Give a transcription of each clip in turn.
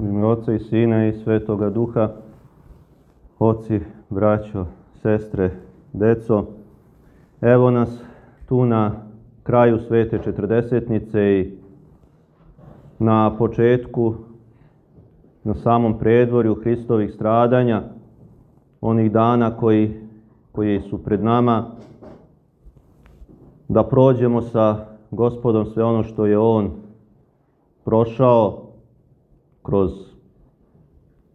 U ime Oca i Sina i Svetoga Duha, oci, braćo, sestre, deco, evo nas tu na kraju svete četrdesetnice i na početku, na samom predvorju Hristovih stradanja, onih dana koji, koji su pred nama, da prođemo sa gospodom sve ono što je on prošao kroz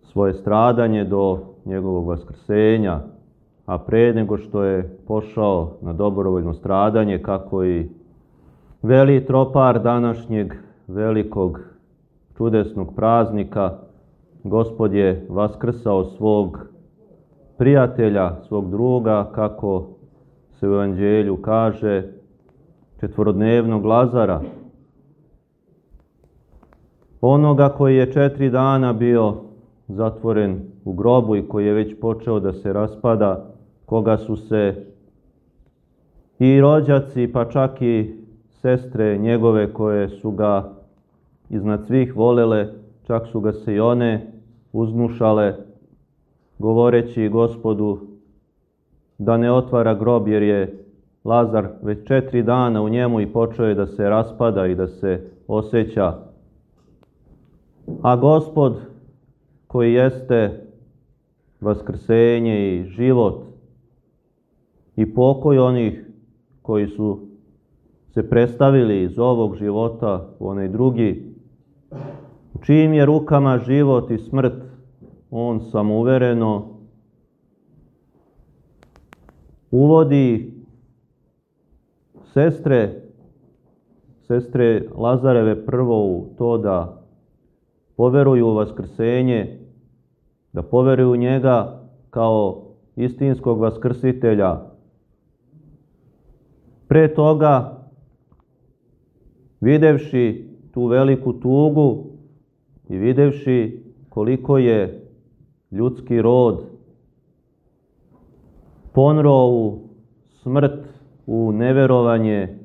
svoje stradanje do njegovog vaskrsenja, a pre nego što je pošao na dobrovoljno stradanje, kako i veli tropar današnjeg velikog čudesnog praznika, gospod je vaskrsao svog prijatelja, svog druga, kako se u evanđelju kaže, četvorodnevnog Lazara, onoga koji je četiri dana bio zatvoren u grobu i koji je već počeo da se raspada, koga su se i rođaci, pa čak i sestre njegove koje su ga iznad svih volele, čak su ga se i one uznušale, govoreći gospodu da ne otvara grob jer je Lazar već četiri dana u njemu i počeo je da se raspada i da se osjeća. A gospod koji jeste vaskrsenje i život i pokoj onih koji su se predstavili iz ovog života u onaj drugi, u čijim je rukama život i smrt, on samouvereno uvodi sestre, sestre Lazareve prvo u to da poveruju u vaskrsenje, da poveruju u njega kao istinskog vaskrsitelja. Pre toga, videvši tu veliku tugu i videvši koliko je ljudski rod ponro u smrt, u neverovanje,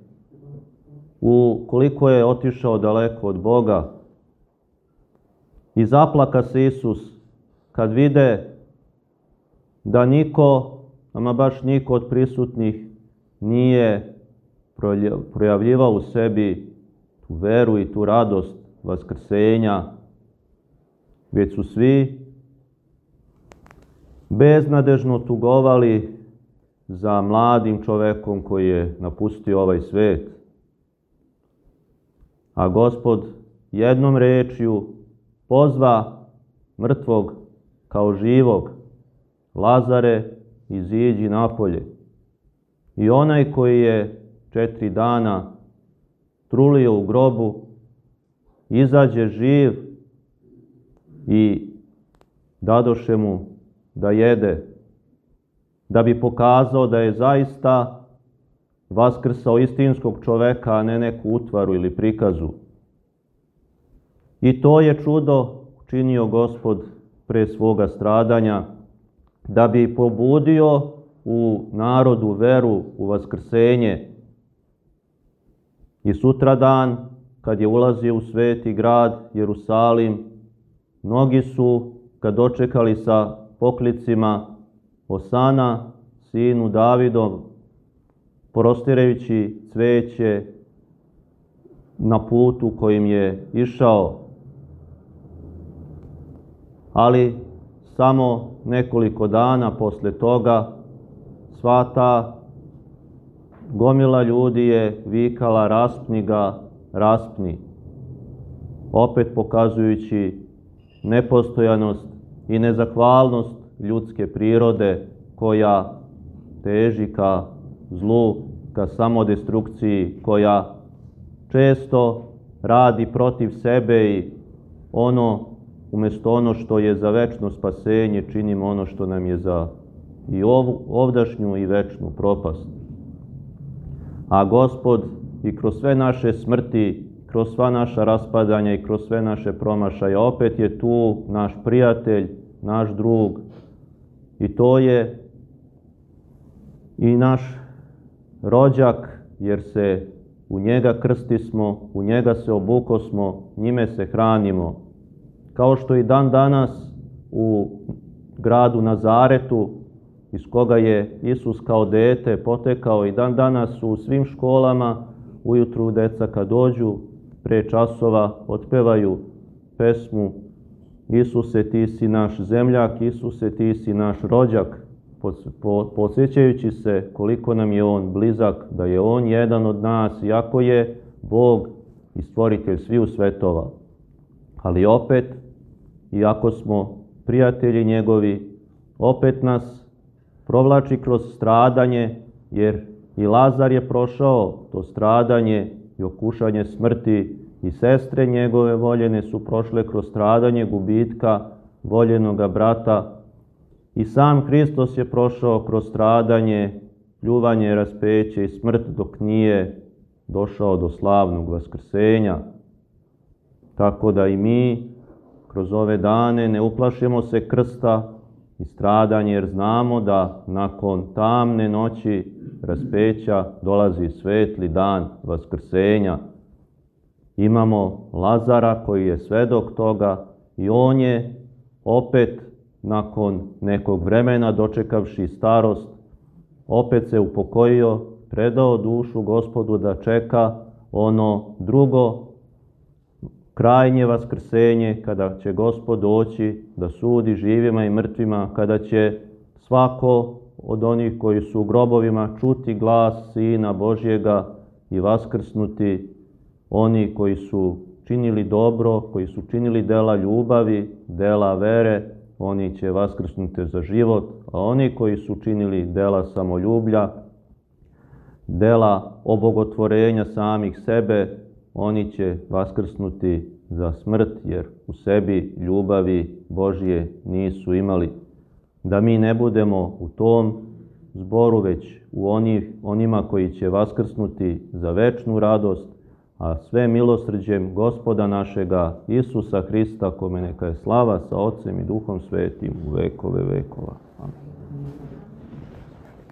u koliko je otišao daleko od Boga. I zaplaka se Isus kad vide da niko, ama baš niko od prisutnih nije projavljivao u sebi tu veru i tu radost vaskrsenja, već su svi beznadežno tugovali za mladim čovekom koji je napustio ovaj svet. A gospod jednom rečju pozva mrtvog kao živog, Lazare, iziđi napolje. I onaj koji je četiri dana trulio u grobu, izađe živ i dadoše mu da jede, da bi pokazao da je zaista vaskrsao istinskog čoveka, a ne neku utvaru ili prikazu. I to je čudo učinio gospod pre svoga stradanja, da bi pobudio u narodu veru u vaskrsenje. I sutra dan, kad je ulazio u sveti grad Jerusalim, mnogi su ga dočekali sa poklicima Osana, sinu Davidom, prostirajući cveće na putu kojim je išao. Ali samo nekoliko dana posle toga sva ta gomila ljudi je vikala raspni ga, raspni, opet pokazujući nepostojanost i nezahvalnost ljudske prirode koja teži ka zlu, ka samodestrukciji, koja često radi protiv sebe i ono, umesto ono što je za večno spasenje, činimo ono što nam je za i ovu, ovdašnju i večnu propast. A gospod i kroz sve naše smrti, kroz sva naša raspadanja i kroz sve naše promašaje, opet je tu naš prijatelj, naš drug, I to je i naš rođak, jer se u njega krstismo, u njega se obukosmo, njime se hranimo. Kao što i dan danas u gradu Nazaretu, iz koga je Isus kao dete potekao i dan danas u svim školama, ujutru deca kad dođu, pre časova otpevaju pesmu Isuse, ti si naš zemljak, Isuse, ti si naš rođak, podsjećajući se koliko nam je On blizak, da je On jedan od nas, iako je Bog i stvoritelj sviju svetova. Ali opet, iako smo prijatelji njegovi, opet nas provlači kroz stradanje, jer i Lazar je prošao to stradanje i okušanje smrti i sestre njegove voljene su prošle kroz stradanje gubitka voljenoga brata i sam Hristos je prošao kroz stradanje, pljuvanje, raspeće i smrt dok nije došao do slavnog vaskrsenja. Tako da i mi kroz ove dane ne uplašimo se krsta i stradanje jer znamo da nakon tamne noći raspeća dolazi svetli dan vaskrsenja. Imamo Lazara koji je svedok toga i on je opet nakon nekog vremena dočekavši starost opet se upokojio, predao dušu gospodu da čeka ono drugo krajnje vaskrsenje, kada će gospod doći da sudi živima i mrtvima, kada će svako od onih koji su u grobovima čuti glas Sina Božjega i vaskrsnuti, oni koji su činili dobro, koji su činili dela ljubavi, dela vere, oni će vaskrsnuti za život, a oni koji su činili dela samoljublja, dela obogotvorenja samih sebe, oni će vaskrsnuti za smrt, jer u sebi ljubavi Božje nisu imali. Da mi ne budemo u tom zboru, već u onih, onima koji će vaskrsnuti za večnu radost, a sve milosrđem gospoda našega Isusa Hrista, kome neka je slava sa Otcem i Duhom Svetim u vekove vekova. Amen.